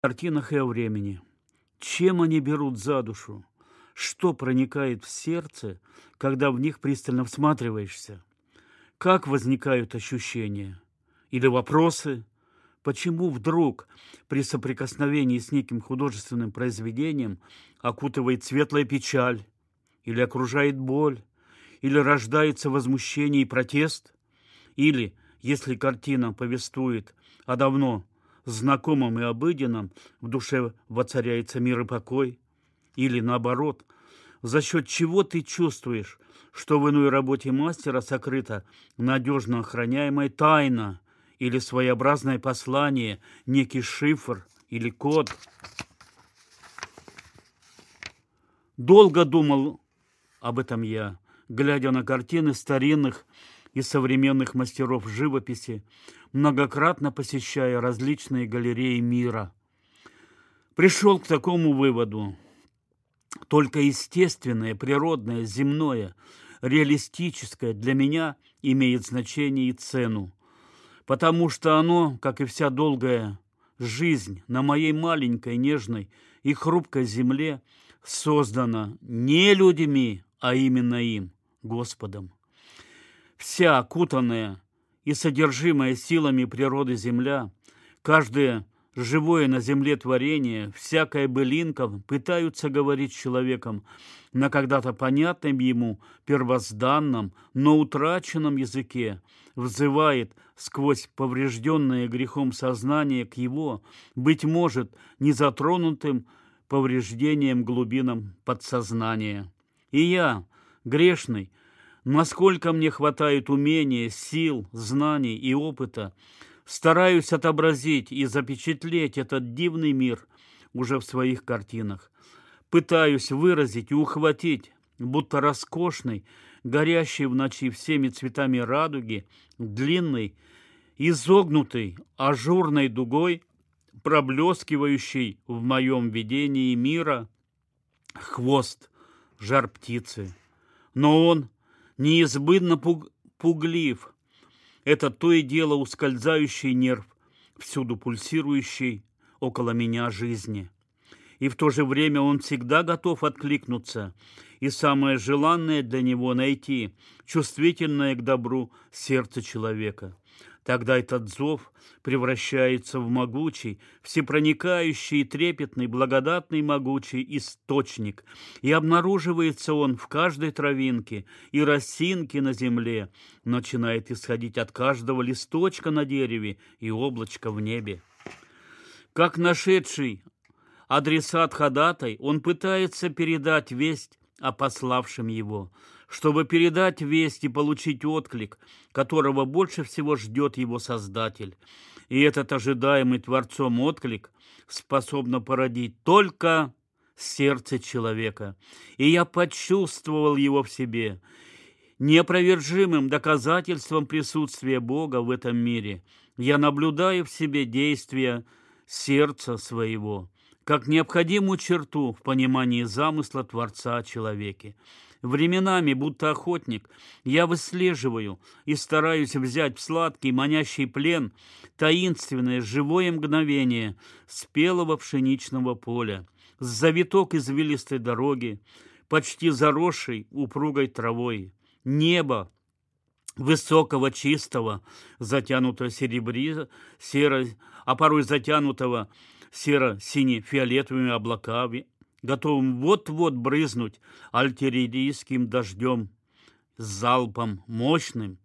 картинах и о времени. Чем они берут за душу? Что проникает в сердце, когда в них пристально всматриваешься? Как возникают ощущения? Или вопросы? Почему вдруг при соприкосновении с неким художественным произведением окутывает светлая печаль? Или окружает боль? Или рождается возмущение и протест? Или, если картина повествует о давно знакомом и обыденном, в душе воцаряется мир и покой? Или наоборот, за счет чего ты чувствуешь, что в иной работе мастера сокрыта надежно охраняемая тайна или своеобразное послание, некий шифр или код? Долго думал об этом я, глядя на картины старинных и современных мастеров живописи, многократно посещая различные галереи мира. Пришел к такому выводу. Только естественное, природное, земное, реалистическое для меня имеет значение и цену, потому что оно, как и вся долгая жизнь на моей маленькой, нежной и хрупкой земле, создано не людьми, а именно им, Господом. Вся окутанная и содержимая силами природы земля, каждое живое на земле творение, всякая былинка пытаются говорить с человеком на когда-то понятном ему первозданном, но утраченном языке, взывает сквозь поврежденное грехом сознание к его, быть может, незатронутым повреждением глубинам подсознания. И я, грешный, насколько мне хватает умения, сил, знаний и опыта, стараюсь отобразить и запечатлеть этот дивный мир уже в своих картинах. Пытаюсь выразить и ухватить, будто роскошный, горящий в ночи всеми цветами радуги, длинный, изогнутый, ажурной дугой, проблескивающий в моем видении мира хвост жар птицы. Но он неизбывно пуг пуглив, это то и дело ускользающий нерв, всюду пульсирующий около меня жизни. И в то же время он всегда готов откликнуться, и самое желанное для него найти чувствительное к добру сердце человека – Тогда этот зов превращается в могучий, всепроникающий, трепетный, благодатный могучий источник, и обнаруживается он в каждой травинке и росинке на земле, начинает исходить от каждого листочка на дереве и облачка в небе. Как нашедший адресат ходатай, он пытается передать весть о пославшем его – чтобы передать весть и получить отклик, которого больше всего ждет его Создатель. И этот ожидаемый Творцом отклик способно породить только сердце человека. И я почувствовал его в себе. Неопровержимым доказательством присутствия Бога в этом мире я наблюдаю в себе действия сердца своего, как необходимую черту в понимании замысла Творца о человеке. Временами, будто охотник, я выслеживаю и стараюсь взять в сладкий манящий плен таинственное живое мгновение спелого пшеничного поля, завиток извилистой дороги, почти заросшей упругой травой, небо, высокого, чистого, затянутого серебри, серо, а порой затянутого серо-сине-фиолетовыми облаками, готовым вот-вот брызнуть альтерийским дождем, залпом мощным,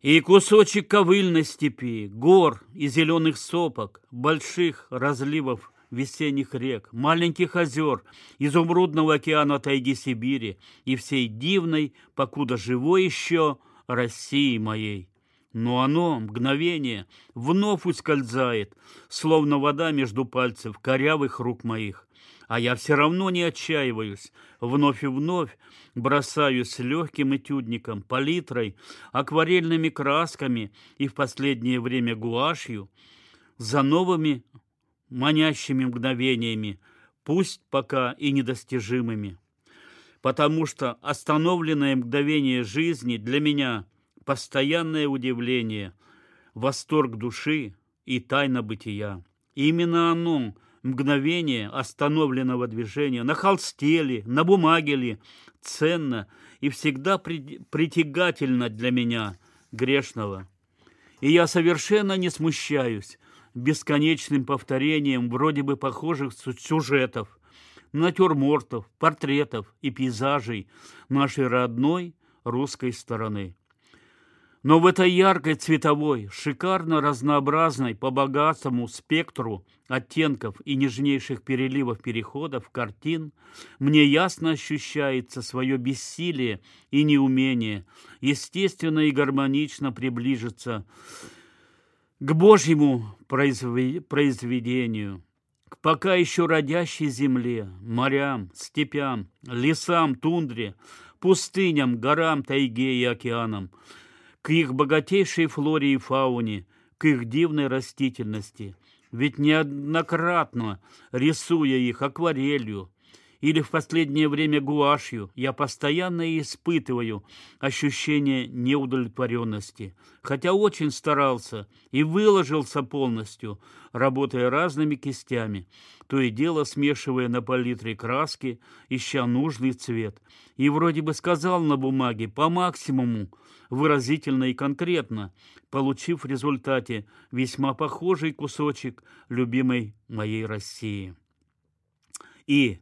и кусочек ковыльной степи, гор и зеленых сопок, больших разливов весенних рек, маленьких озер, изумрудного океана тайги Сибири и всей дивной, покуда живой еще, России моей. Но оно, мгновение, вновь ускользает, словно вода между пальцев корявых рук моих а я все равно не отчаиваюсь. Вновь и вновь бросаюсь легким этюдником, палитрой, акварельными красками и в последнее время гуашью за новыми манящими мгновениями, пусть пока и недостижимыми. Потому что остановленное мгновение жизни для меня – постоянное удивление, восторг души и тайна бытия. именно оно, мгновение остановленного движения, на холсте ли, на бумаге ли, ценно и всегда притягательно для меня, грешного. И я совершенно не смущаюсь бесконечным повторением вроде бы похожих сюжетов, натюрмортов, портретов и пейзажей нашей родной русской стороны. Но в этой яркой цветовой, шикарно разнообразной по богатому спектру оттенков и нежнейших переливов переходов картин мне ясно ощущается свое бессилие и неумение естественно и гармонично приближиться к Божьему произведению, к пока еще родящей земле, морям, степям, лесам, тундре, пустыням, горам, тайге и океанам – к их богатейшей флоре и фауне, к их дивной растительности. Ведь неоднократно, рисуя их акварелью или в последнее время гуашью, я постоянно испытываю ощущение неудовлетворенности, хотя очень старался и выложился полностью, работая разными кистями, то и дело смешивая на палитре краски, ища нужный цвет. И вроде бы сказал на бумаге по максимуму, выразительно и конкретно, получив в результате весьма похожий кусочек любимой моей России. И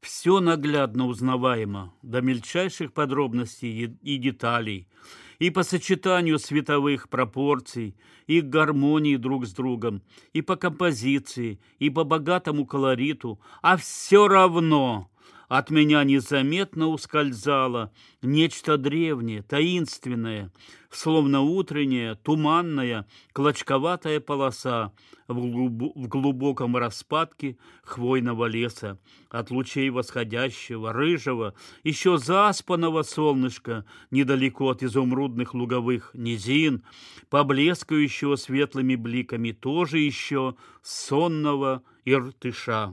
все наглядно узнаваемо, до мельчайших подробностей и деталей, и по сочетанию световых пропорций, и гармонии друг с другом, и по композиции, и по богатому колориту, а все равно от меня незаметно ускользало нечто древнее, таинственное, словно утренняя, туманная, клочковатая полоса в, глуб... в глубоком распадке хвойного леса, от лучей восходящего, рыжего, еще заспанного солнышка, недалеко от изумрудных луговых низин, поблескающего светлыми бликами, тоже еще сонного иртыша.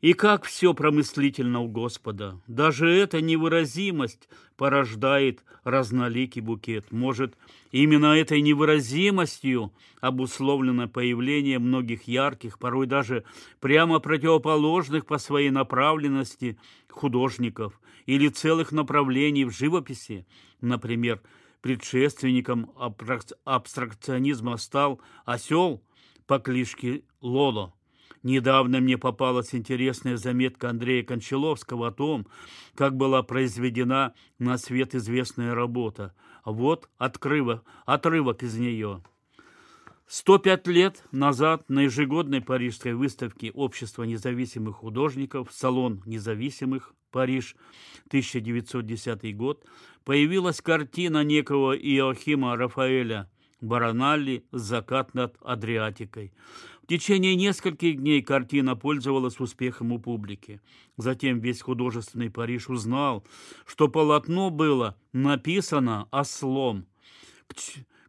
И как все промыслительно у Господа. Даже эта невыразимость порождает разноликий букет. Может, именно этой невыразимостью обусловлено появление многих ярких, порой даже прямо противоположных по своей направленности художников или целых направлений в живописи. Например, предшественником абстракционизма стал осел по кличке Лоло – Недавно мне попалась интересная заметка Андрея Кончаловского о том, как была произведена на свет известная работа. Вот отрывок, отрывок из нее. 105 лет назад на ежегодной парижской выставке Общества независимых художников «Салон независимых. Париж, 1910 год» появилась картина некого Иоахима Рафаэля Бараналли «Закат над Адриатикой». Течение нескольких дней картина пользовалась успехом у публики. Затем весь художественный Париж узнал, что полотно было написано ослом, к,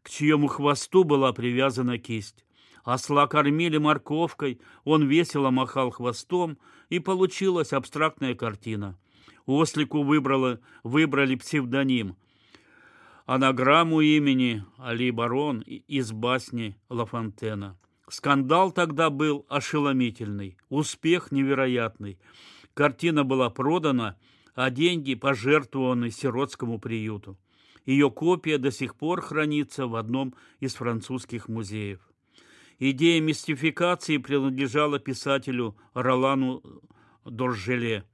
к чьему хвосту была привязана кисть. Осла кормили морковкой, он весело махал хвостом, и получилась абстрактная картина. Ослику выбрала, выбрали псевдоним – анаграмму имени Али Барон из басни Ла Фонтена. Скандал тогда был ошеломительный, успех невероятный. Картина была продана, а деньги пожертвованы сиротскому приюту. Ее копия до сих пор хранится в одном из французских музеев. Идея мистификации принадлежала писателю Ролану Доржеле,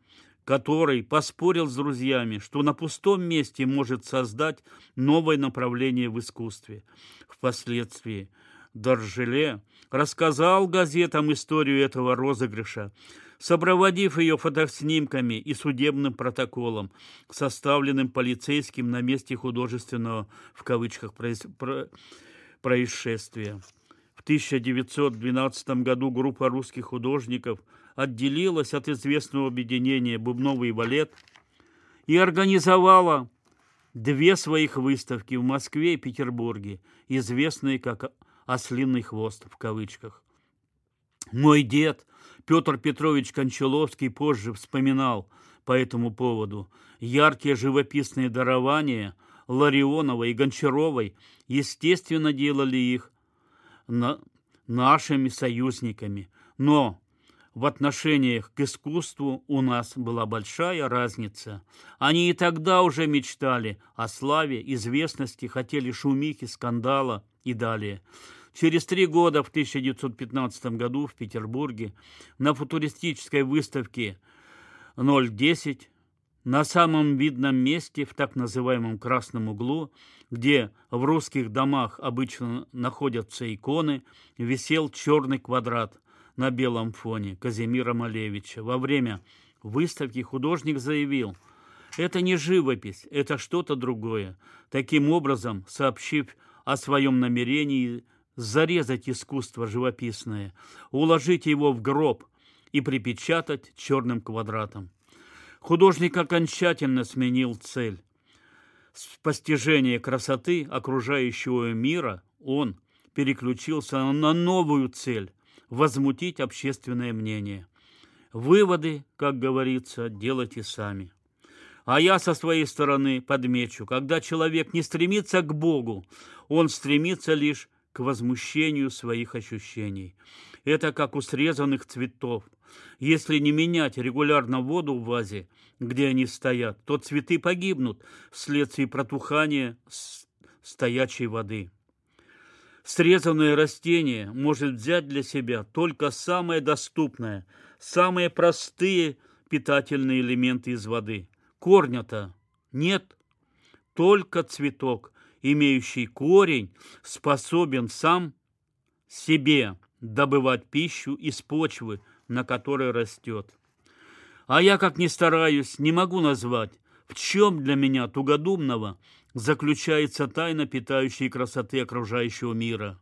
который поспорил с друзьями, что на пустом месте может создать новое направление в искусстве. Впоследствии Доржеле рассказал газетам историю этого розыгрыша, сопроводив ее фотоснимками и судебным протоколом, составленным полицейским на месте художественного в кавычках происшествия. В 1912 году группа русских художников отделилась от известного объединения «Бубновый валет» и организовала две своих выставки в Москве и Петербурге, известные как ослиный хвост в кавычках. Мой дед Петр Петрович Кончаловский позже вспоминал по этому поводу яркие живописные дарования Ларионова и Гончаровой, естественно, делали их на, нашими союзниками. Но в отношениях к искусству у нас была большая разница. Они и тогда уже мечтали о славе, известности, хотели шумихи, скандала и далее. Через три года, в 1915 году в Петербурге, на футуристической выставке 010 на самом видном месте, в так называемом красном углу, где в русских домах обычно находятся иконы, висел черный квадрат на белом фоне Казимира Малевича. Во время выставки художник заявил, это не живопись, это что-то другое. Таким образом, сообщив о своем намерении зарезать искусство живописное, уложить его в гроб и припечатать черным квадратом. Художник окончательно сменил цель. С постижения красоты окружающего мира он переключился на новую цель – возмутить общественное мнение. Выводы, как говорится, делайте сами. А я со своей стороны подмечу, когда человек не стремится к Богу, он стремится лишь к возмущению своих ощущений. Это как у срезанных цветов. Если не менять регулярно воду в вазе, где они стоят, то цветы погибнут вследствие протухания стоячей воды. Срезанное растение может взять для себя только самое доступное, самые простые питательные элементы из воды. Корня-то нет, только цветок, имеющий корень, способен сам себе добывать пищу из почвы, на которой растет. А я, как ни стараюсь, не могу назвать, в чем для меня тугодумного заключается тайна питающей красоты окружающего мира.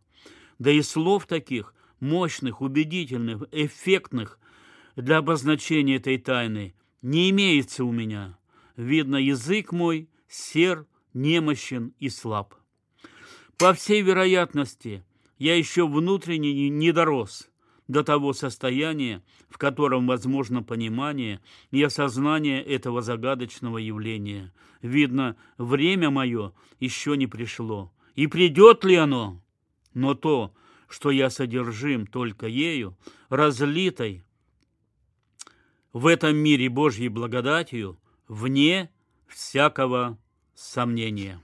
Да и слов таких, мощных, убедительных, эффектных для обозначения этой тайны не имеется у меня. Видно, язык мой сер, немощен и слаб. По всей вероятности, я еще внутренне не дорос до того состояния, в котором возможно понимание и осознание этого загадочного явления. Видно, время мое еще не пришло. И придет ли оно? Но то, что я содержим только ею, разлитой в этом мире Божьей благодатью, вне всякого сомнения.